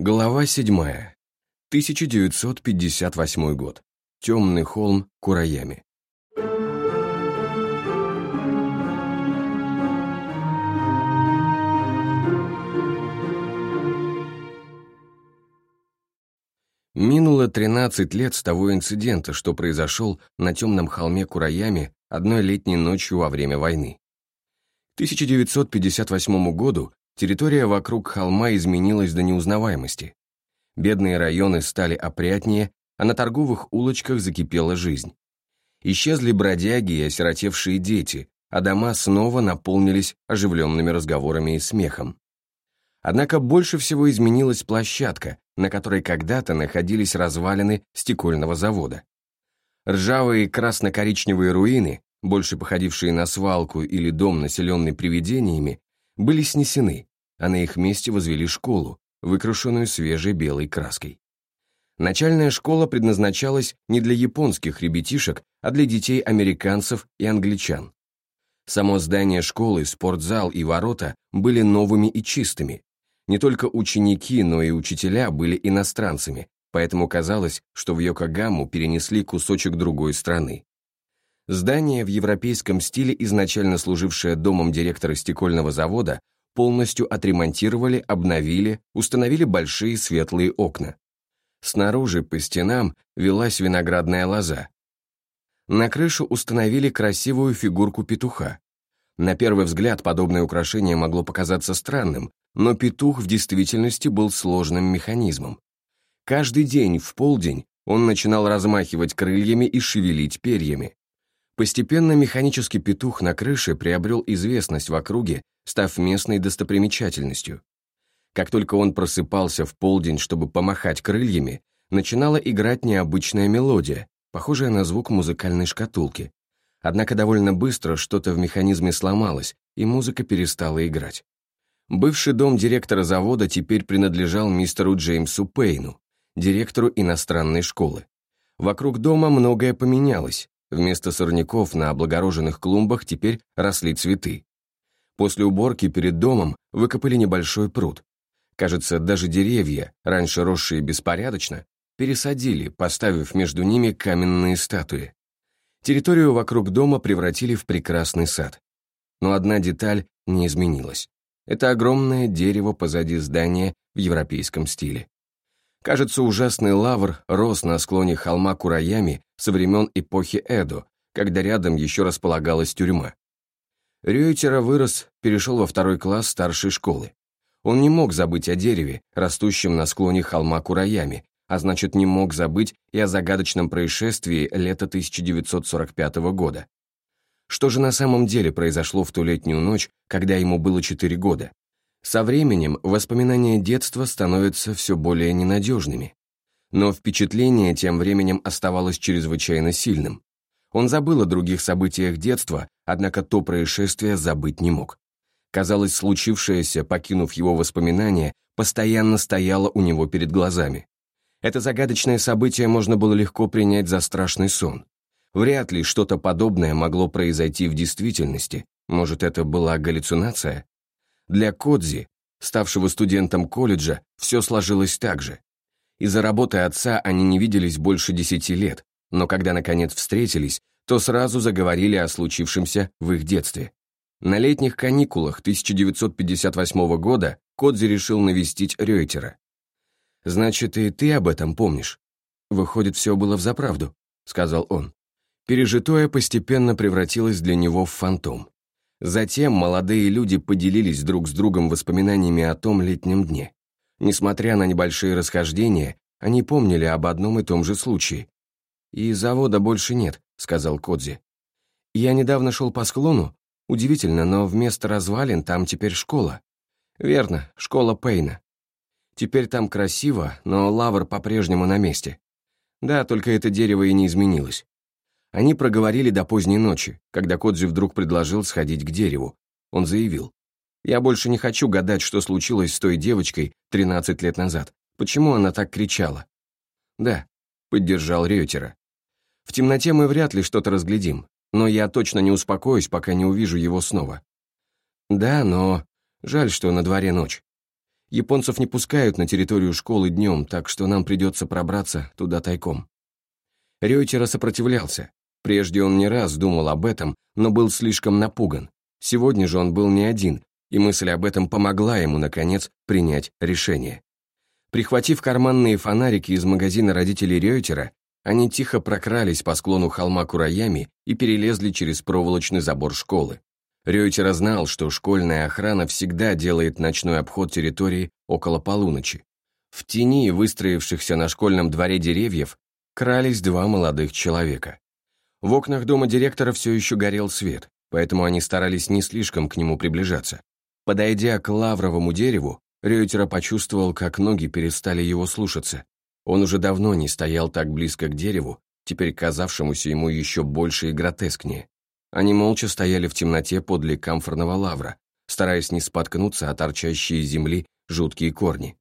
Глава 7. 1958 год. Темный холм Кураями. Минуло 13 лет с того инцидента, что произошел на темном холме Кураями одной летней ночью во время войны. К 1958 году Территория вокруг холма изменилась до неузнаваемости. Бедные районы стали опрятнее, а на торговых улочках закипела жизнь. Исчезли бродяги и осиротевшие дети, а дома снова наполнились оживленными разговорами и смехом. Однако больше всего изменилась площадка, на которой когда-то находились развалины стекольного завода. Ржавые красно-коричневые руины, больше походившие на свалку или дом, населенный привидениями, были снесены, а на их месте возвели школу, выкрашенную свежей белой краской. Начальная школа предназначалась не для японских ребятишек, а для детей американцев и англичан. Само здание школы, спортзал и ворота были новыми и чистыми. Не только ученики, но и учителя были иностранцами, поэтому казалось, что в Йокогаму перенесли кусочек другой страны. Здание в европейском стиле, изначально служившее домом директора стекольного завода, полностью отремонтировали, обновили, установили большие светлые окна. Снаружи по стенам велась виноградная лоза. На крышу установили красивую фигурку петуха. На первый взгляд подобное украшение могло показаться странным, но петух в действительности был сложным механизмом. Каждый день в полдень он начинал размахивать крыльями и шевелить перьями. Постепенно механический петух на крыше приобрел известность в округе став местной достопримечательностью. Как только он просыпался в полдень, чтобы помахать крыльями, начинала играть необычная мелодия, похожая на звук музыкальной шкатулки. Однако довольно быстро что-то в механизме сломалось, и музыка перестала играть. Бывший дом директора завода теперь принадлежал мистеру Джеймсу Пейну, директору иностранной школы. Вокруг дома многое поменялось. Вместо сорняков на облагороженных клумбах теперь росли цветы. После уборки перед домом выкопали небольшой пруд. Кажется, даже деревья, раньше росшие беспорядочно, пересадили, поставив между ними каменные статуи. Территорию вокруг дома превратили в прекрасный сад. Но одна деталь не изменилась. Это огромное дерево позади здания в европейском стиле. Кажется, ужасный лавр рос на склоне холма Кураями со времен эпохи Эдо, когда рядом еще располагалась тюрьма. Рюйтера вырос, перешел во второй класс старшей школы. Он не мог забыть о дереве, растущем на склоне холма Кураями, а значит не мог забыть и о загадочном происшествии лета 1945 года. Что же на самом деле произошло в ту летнюю ночь, когда ему было 4 года? Со временем воспоминания детства становятся все более ненадежными. Но впечатление тем временем оставалось чрезвычайно сильным. Он забыл о других событиях детства, однако то происшествие забыть не мог. Казалось, случившееся, покинув его воспоминания, постоянно стояло у него перед глазами. Это загадочное событие можно было легко принять за страшный сон. Вряд ли что-то подобное могло произойти в действительности. Может, это была галлюцинация? Для Кодзи, ставшего студентом колледжа, все сложилось так же. Из-за работы отца они не виделись больше десяти лет, но когда наконец встретились, то сразу заговорили о случившемся в их детстве. На летних каникулах 1958 года Кодзи решил навестить Рейтера. «Значит, и ты об этом помнишь?» «Выходит, все было взаправду», — сказал он. Пережитое постепенно превратилось для него в фантом. Затем молодые люди поделились друг с другом воспоминаниями о том летнем дне. Несмотря на небольшие расхождения, они помнили об одном и том же случае, «И завода больше нет», — сказал Кодзи. «Я недавно шел по склону. Удивительно, но вместо развалин там теперь школа. Верно, школа Пейна. Теперь там красиво, но лавр по-прежнему на месте. Да, только это дерево и не изменилось. Они проговорили до поздней ночи, когда Кодзи вдруг предложил сходить к дереву. Он заявил, «Я больше не хочу гадать, что случилось с той девочкой 13 лет назад. Почему она так кричала?» «Да», — поддержал Рейтера. В темноте мы вряд ли что-то разглядим, но я точно не успокоюсь, пока не увижу его снова. Да, но жаль, что на дворе ночь. Японцев не пускают на территорию школы днем, так что нам придется пробраться туда тайком». Рёйтера сопротивлялся. Прежде он не раз думал об этом, но был слишком напуган. Сегодня же он был не один, и мысль об этом помогла ему, наконец, принять решение. Прихватив карманные фонарики из магазина родителей Рёйтера, они тихо прокрались по склону холма Кураями и перелезли через проволочный забор школы. Рёйтера знал, что школьная охрана всегда делает ночной обход территории около полуночи. В тени выстроившихся на школьном дворе деревьев крались два молодых человека. В окнах дома директора все еще горел свет, поэтому они старались не слишком к нему приближаться. Подойдя к лавровому дереву, Рёйтера почувствовал, как ноги перестали его слушаться. Он уже давно не стоял так близко к дереву, теперь казавшемуся ему еще больше и гротескнее. Они молча стояли в темноте подле камфорного лавра, стараясь не споткнуться о торчащие земли жуткие корни.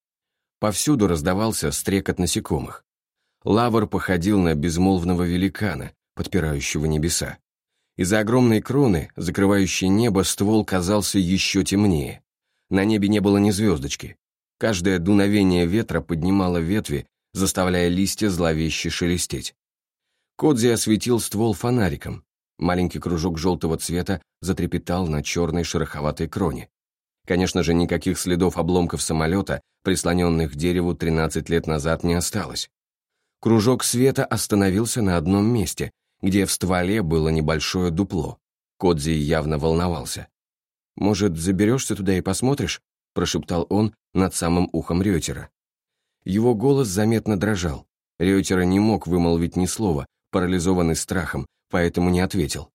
Повсюду раздавался стрекот насекомых. Лавр походил на безмолвного великана, подпирающего небеса. Из-за огромной кроны, закрывающей небо, ствол казался еще темнее. На небе не было ни звездочки. Каждое дуновение ветра поднимало ветви, заставляя листья зловеще шелестеть. Кодзи осветил ствол фонариком, Маленький кружок желтого цвета затрепетал на черной шероховатой кроне. Конечно же, никаких следов обломков самолета, прислоненных к дереву 13 лет назад, не осталось. Кружок света остановился на одном месте, где в стволе было небольшое дупло. Кодзи явно волновался. «Может, заберешься туда и посмотришь?» – прошептал он над самым ухом Рётера. Его голос заметно дрожал. Рётера не мог вымолвить ни слова, парализованный страхом, поэтому не ответил.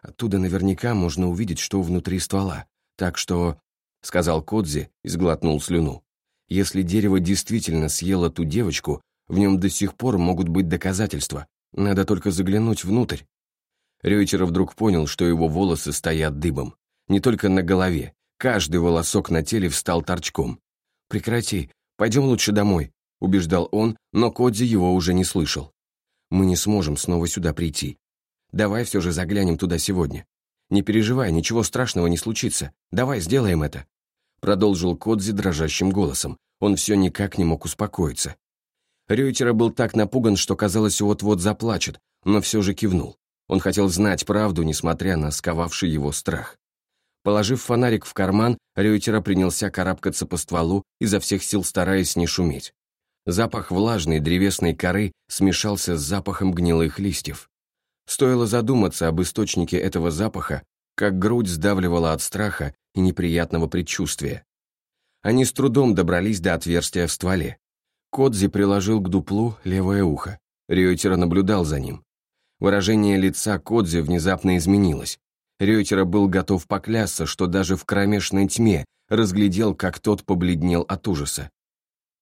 Оттуда наверняка можно увидеть, что внутри ствола, так что, — сказал Кодзи и сглотнул слюну, — если дерево действительно съело ту девочку, в нем до сих пор могут быть доказательства, надо только заглянуть внутрь. Рёйтер вдруг понял, что его волосы стоят дыбом. Не только на голове, каждый волосок на теле встал торчком. «Прекрати, пойдем лучше домой», — убеждал он, но Кодзи его уже не слышал. «Мы не сможем снова сюда прийти. Давай все же заглянем туда сегодня. Не переживай, ничего страшного не случится. Давай сделаем это. Продолжил Кодзи дрожащим голосом. Он все никак не мог успокоиться. Рюйтера был так напуган, что казалось, вот-вот заплачет, но все же кивнул. Он хотел знать правду, несмотря на сковавший его страх. Положив фонарик в карман, Рюйтера принялся карабкаться по стволу, изо всех сил стараясь не шуметь. Запах влажной древесной коры смешался с запахом гнилых листьев. Стоило задуматься об источнике этого запаха, как грудь сдавливала от страха и неприятного предчувствия. Они с трудом добрались до отверстия в стволе. Кодзи приложил к дуплу левое ухо. Рёйтера наблюдал за ним. Выражение лица Кодзи внезапно изменилось. Рёйтера был готов поклясться, что даже в кромешной тьме разглядел, как тот побледнел от ужаса.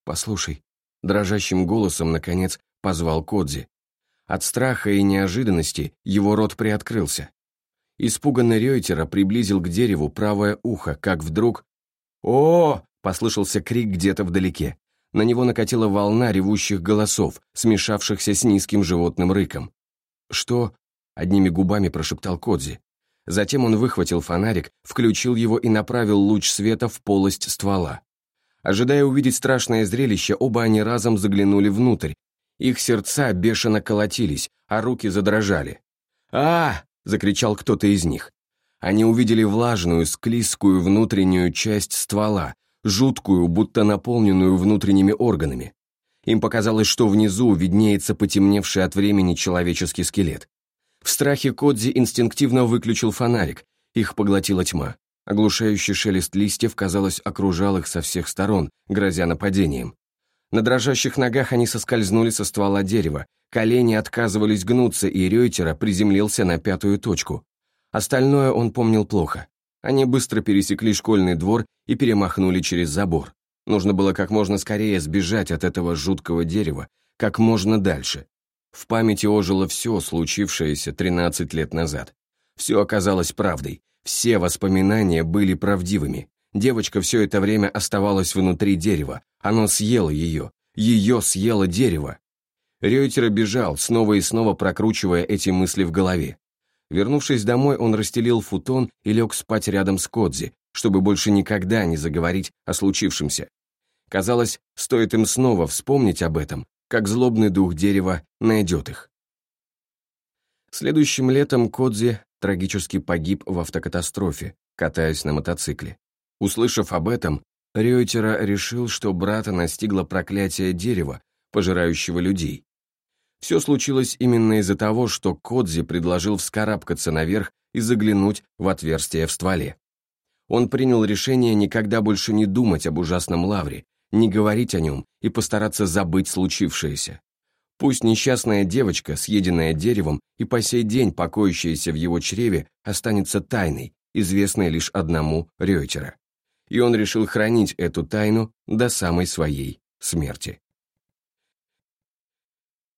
«Послушай», — дрожащим голосом, наконец, позвал Кодзи. От страха и неожиданности его рот приоткрылся. Испуганный Рейтера приблизил к дереву правое ухо, как вдруг... о, послышался крик где-то вдалеке. На него накатила волна ревущих голосов, смешавшихся с низким животным рыком. «Что?» — одними губами прошептал Кодзи. Затем он выхватил фонарик, включил его и направил луч света в полость ствола. Ожидая увидеть страшное зрелище, оба они разом заглянули внутрь, их сердца бешено колотились, а руки задрожали. а закричал кто-то из них. Они увидели влажную, склизкую внутреннюю часть ствола, жуткую, будто наполненную внутренними органами. Им показалось, что внизу виднеется потемневший от времени человеческий скелет. В страхе Кодзи инстинктивно выключил фонарик, их поглотила тьма. Оглушающий шелест листьев, казалось, окружал их со всех сторон, грозя нападением. На дрожащих ногах они соскользнули со ствола дерева, колени отказывались гнуться, и Рейтера приземлился на пятую точку. Остальное он помнил плохо. Они быстро пересекли школьный двор и перемахнули через забор. Нужно было как можно скорее сбежать от этого жуткого дерева, как можно дальше. В памяти ожило все случившееся 13 лет назад. Все оказалось правдой, все воспоминания были правдивыми. Девочка все это время оставалась внутри дерева, оно съело ее, ее съело дерево. Рейтер бежал, снова и снова прокручивая эти мысли в голове. Вернувшись домой, он расстелил футон и лег спать рядом с Кодзи, чтобы больше никогда не заговорить о случившемся. Казалось, стоит им снова вспомнить об этом, как злобный дух дерева найдет их. Следующим летом Кодзи трагически погиб в автокатастрофе, катаясь на мотоцикле. Услышав об этом, Рёйтера решил, что брата настигло проклятие дерева, пожирающего людей. Все случилось именно из-за того, что Кодзи предложил вскарабкаться наверх и заглянуть в отверстие в стволе. Он принял решение никогда больше не думать об ужасном лавре, не говорить о нем и постараться забыть случившееся. Пусть несчастная девочка, съеденная деревом и по сей день покоящаяся в его чреве, останется тайной, известной лишь одному Рёйтера. И он решил хранить эту тайну до самой своей смерти.